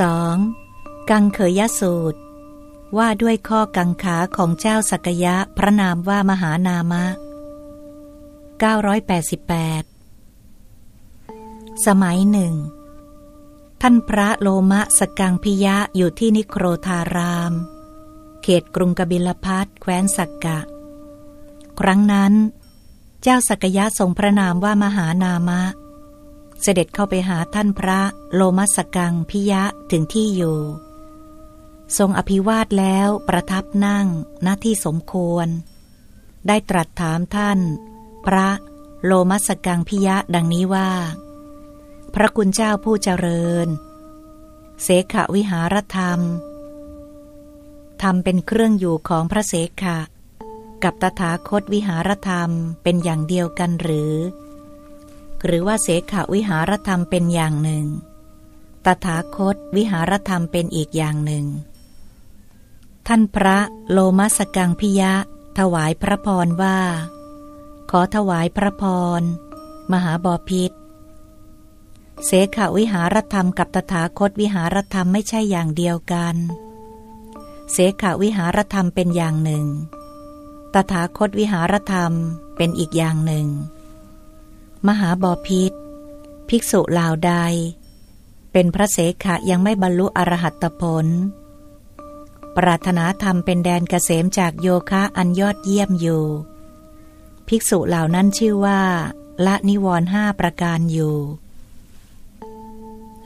2. กังเขยสูตร ว่าด้วยข้อกังขาของเจ้าสักยะพระนามว่ามหานามะ 988 สมัยหนึ่ง ท่านพระโลมะสกังพิยะอยู่ที่นิโครธาราม เขตกรุงกบิลพัทแคว้นสักกะ ครั้งนั้น เจ้าสักยะทรงพระนามว่ามหานามะเเสด็จเข้าไปหาท่านพระโลมัสกังพิยะถึงที่อยู่ ทรงอภิวาทแล้วประทับนั่งหน้าที่สมควร ได้ตรัสถามท่าน พระโลมัสกังพิยะดังนี้ว่า พระคุณเจ้าผู้เจริญ เสขวิหารธรรมทำเป็นเครื่องอยู่ของพระเสขะ กับตถาคตวิหารธรรมเป็นอย่างเดียวกันหรือ หรือว่าเสขวิหารธรรมเป็นอย่างหนึ่ง ตถาคตวิหารธรรมเป็นอีกอย่างหนึ่ง ท่านพระโลมัสกังพิยะ ถวายพระพรว่า ขอถวายพระพร มหาบอพิษเสขวิหารธรรมกับตถาคตวิหารธรรมไม่ใช่อย่างเดียวกัน เสขวิหารธรรมเป็นอย่างหนึ่ง ตถาคตวิหารธรรมเป็นอีกอย่างหนึ่ง มหาบอพิษภิกษุลาวใด เป็นพระเสขะยังไม่บรรลุอรหัตผล ปรารถนาธรรมเป็นแดนเกษมจากโยคะอันยอดเยี่ยมอยู่ ภิกษุเหล่านั้นชื่อว่า ละนิวรห้าประการอยู่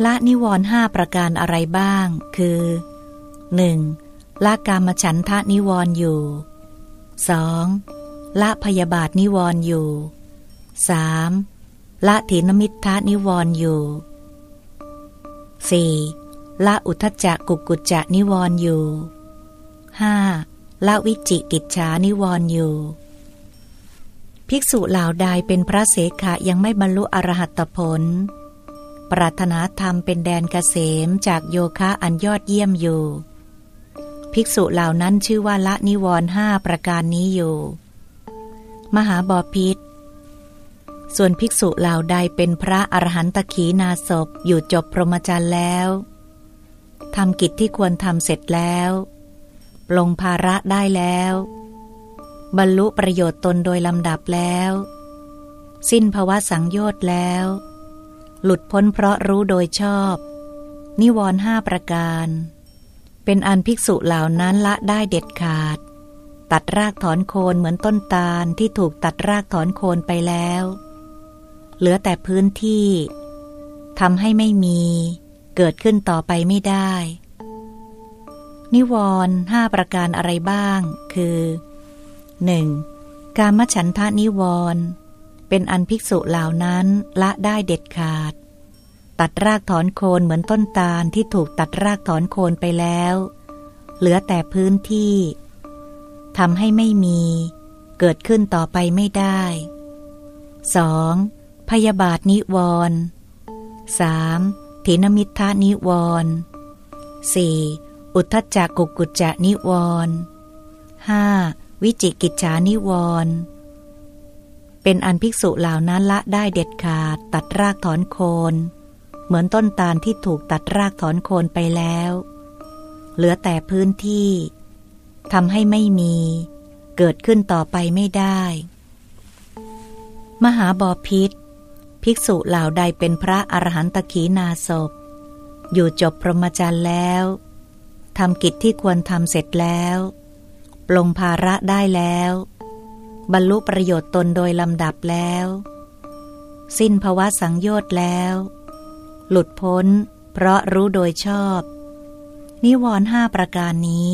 ละนิวรห้าประการอะไรบ้าง คือ 1. ละกามฉันทะนิวรอยู่ 2. ละพยาบาทนิวรอยู่ 3. ละถีนมิทธานิวรอยู่ 4. ละอุทจักกุกุจจะนิวรอยู่ 5. ละวิจิกิจฉานิวรอยู่ ภิกษุเหล่าใดเป็นพระเสขะยังไม่บรรลุอรหัตผล ปรารถนาธรรมเป็นแดนเกษมจากโยคะอันยอดเยี่ยมอยู่ ภิกษุเหล่านั้นชื่อว่าละนิวรห้าประการนี้อยู่ มหาบอพิษ ส่วนภิกษุเหล่าใดเป็นพระอรหันตขีนาศพอยู่จบพรหมจรรย์แล้วทำกิจที่ควรทำเสร็จแล้วปลงภาระได้แล้ว บรรลุประโยชน์ตนโดยลำดับแล้ว สิ้นภาวะสังโยชน์แล้ว หลุดพ้นเพราะรู้โดยชอบ นิวรห้าประการ เป็นอันภิกษุเหล่านั้นละได้เด็ดขาด ตัดรากถอนโคนเหมือนต้นตาลที่ถูกตัดรากถอนโคนไปแล้ว เหลือแต่พื้นที่ทำให้ไม่มี เกิดขึ้นต่อไปไม่ได้ นิวรณ์ห้าประการอะไรบ้าง คือ 1. การมฉันทานิวรณ์เป็นอันภิกษุเหล่านั้นละได้เด็ดขาด ตัดรากถอนโคนเหมือนต้นตาลที่ถูกตัดรากถอนโคนไปแล้ว เหลือแต่พื้นที่ทำให้ไม่มี เกิดขึ้นต่อไปไม่ได้ 2. พยาบาทนิวรณ์ 3. ถินมิทานิวรณ์ 4. อุทธจักกุกุจจะนิวรณ์ 5. วิจิกิจฉานิวรณ์ เป็นอันภิกษุเหล่านั้นละได้เด็ดขาดตัดรากถอนโคน เหมือนต้นตาลที่ถูกตัดรากถอนโคนไปแล้ว เหลือแต่พื้นที่ทำให้ไม่มี เกิดขึ้นต่อไปไม่ได้ มหาบอพิษ ภิกษุเหล่าใดเป็นพระอรหันตขีนาศพ อยู่จบพรหมจรรย์แล้วทำกิจที่ควรทำเสร็จแล้ว ปลงภาระได้แล้ว บรรลุประโยชน์ตนโดยลำดับแล้ว สิ้นภวะสังโยชน์แล้ว หลุดพ้น เพราะรู้โดยชอบ นิวรณ์ห้าประการนี้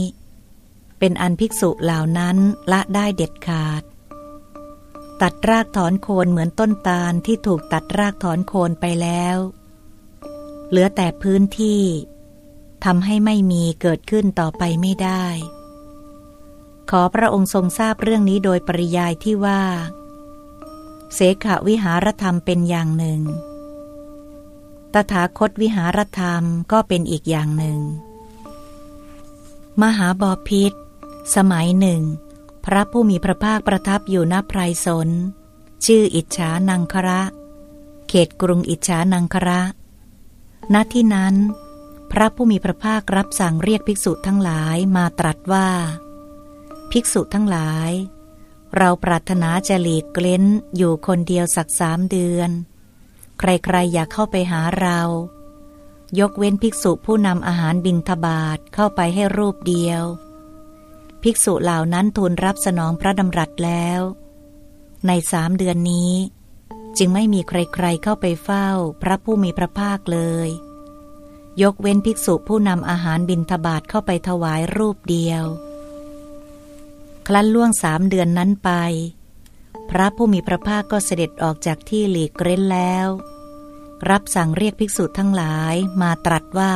เป็นอันภิกษุเหล่านั้นละได้เด็ดขาด ตัดรากถอนโคนเหมือนต้นตาลที่ถูกตัดรากถอนโคนไปแล้ว เหลือแต่พื้นที่ทำให้ไม่มีเกิดขึ้นต่อไปไม่ได้ ขอพระองค์ทรงทราบเรื่องนี้โดยปริยายที่ว่า เสขวิหารธรรมเป็นอย่างหนึ่ง ตถาคตวิหารธรรมก็เป็นอีกอย่างหนึ่ง มหาบอพิษสมัยหนึ่ง พระผู้มีพระภาคประทับอยู่ณไพรสน ชื่ออิจฉานังคระ เขตกรุงอิจฉานังคระ ณที่นั้น พระผู้มีพระภาครับสั่งเรียกภิกษุทั้งหลายมาตรัสว่า ภิกษุทั้งหลาย เราปรารถนาจะหลีกเล้นอยู่คนเดียวสักสามเดือน ใครๆ อยากเข้าไปหาเรา ยกเว้นภิกษุผู้นำอาหารบินทบาทเข้าไปให้รูปเดียว ภิกษุเหล่านั้นทูลรับสนองพระดำรัสแล้ว ในสามเดือนนี้ จึงไม่มีใครๆเข้าไปเฝ้าพระผู้มีพระภาคเลย ยกเว้นภิกษุผู้นำอาหารบินทบาทเข้าไปถวายรูปเดียวคลั้นล่วงสามเดือนนั้นไป พระผู้มีพระภาคก็เสด็จออกจากที่หลีกเร้นแล้ว รับสั่งเรียกภิกษุทั้งหลายมาตรัสว่า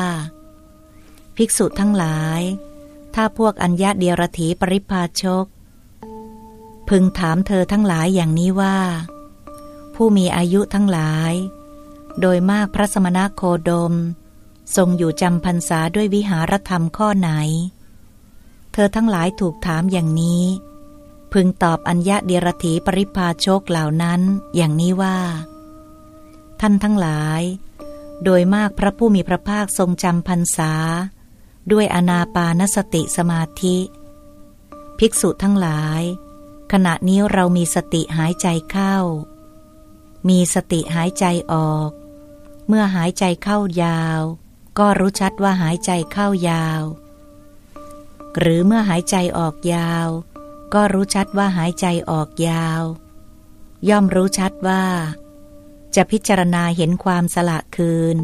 ภิกษุทั้งหลาย ถ้าพวกอัญญาเดียรถีปริพาชก พึงถามเธอทั้งหลายอย่างนี้ว่า ผู้มีอายุทั้งหลาย โดยมากพระสมณโคดม ทรงอยู่จำพรรษาด้วยวิหารธรรมข้อไหน เธอทั้งหลายถูกถามอย่างนี้ พึงตอบอัญญะเดียรถีปริพาโชคเหล่านั้นอย่างนี้ว่า ท่านทั้งหลาย โดยมากพระผู้มีพระภาคทรงจำพรรษา ด้วยอนาปานสติสมาธิ ภิกษุทั้งหลาย ขณะนี้เรามีสติหายใจเข้า มีสติหายใจออก เมื่อหายใจเข้ายาว ก็รู้ชัดว่าหายใจเข้ายาว หรือเมื่อหายใจออกยาว ก็รู้ชัดว่าหายใจออกยาว ย่อมรู้ชัดว่า จะพิจารณาเห็นความสละคืน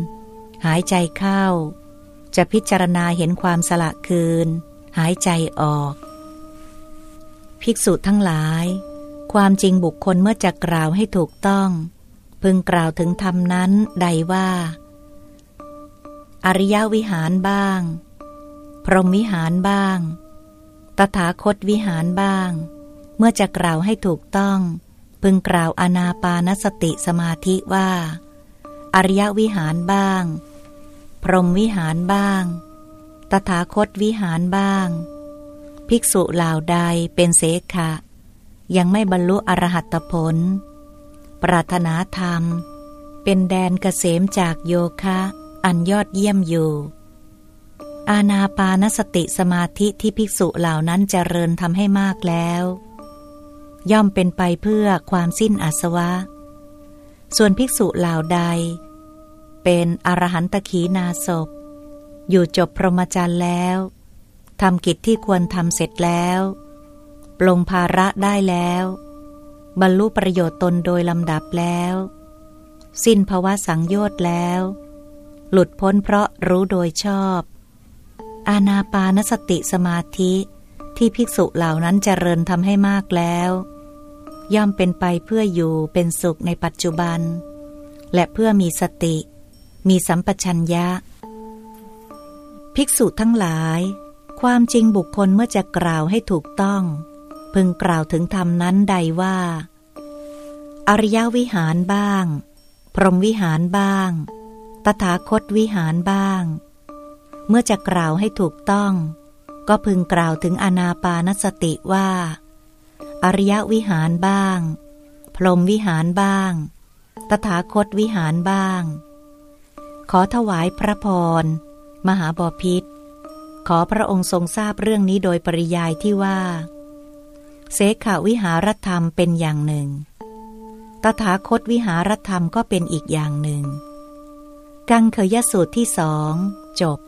หายใจเข้า จะพิจารณาเห็นความสละคืน หายใจออก ภิกษุทั้งหลาย ความจริงบุคคลเมื่อจะกล่าวให้ถูกต้อง พึงกล่าวถึงธรรมนั้นใดว่า อริยวิหารบ้าง พรหมวิหารบ้าง ตถาคตวิหารบ้าง เมื่อจะกล่าวให้ถูกต้อง พึงกล่าวอนาปานสติสมาธิว่า อริยวิหารบ้าง พรหมวิหารบ้าง ตถาคตวิหารบ้าง ภิกษุเหล่าใดเป็นเสขะ ยังไม่บรรลุอรหัตผล ปรารถนาธรรม เป็นแดนเกษมจากโยคะ อันยอดเยี่ยมอยู่ อาณาปานสติสมาธิที่ภิกษุเหล่านั้นเจริญทำให้มากแล้ว ย่อมเป็นไปเพื่อความสิ้นอาสวะ ส่วนภิกษุเหล่าใด เป็นอรหันตขีนาศพ อยู่จบพรหมจรรย์แล้วทำกิจที่ควรทำเสร็จแล้วปลงภาระได้แล้ว บรรลุประโยชน์ตนโดยลำดับแล้ว สิ้นภาวะสังโยชน์แล้ว หลุดพ้นเพราะรู้โดยชอบ อาณาปานสติสมาธิที่ภิกษุเหล่านั้นเจริญทำให้มากแล้ว ย่อมเป็นไปเพื่ออยู่เป็นสุขในปัจจุบัน และเพื่อมีสติ มีสัมปชัญญะ ภิกษุทั้งหลาย ความจริงบุคคลเมื่อจะกล่าวให้ถูกต้อง พึงกล่าวถึงธรรมนั้นใดว่า อริยวิหารบ้าง พรหมวิหารบ้าง ตถาคตวิหารบ้าง เมื่อจะกล่าวให้ถูกต้อง ก็พึงกล่าวถึงอนาปานสติว่า อริยวิหารบ้าง พรหมวิหารบ้าง ตถาคตวิหารบ้าง ขอถวายพระพร มหาบอพิษ ขอพระองค์ทรงทราบเรื่องนี้โดยปริยายที่ว่า เสขาวิหารธรรมเป็นอย่างหนึ่ง ตถาคตวิหารธรรมก็เป็นอีกอย่างหนึ่ง กังเคยสูตรที่สอง จบ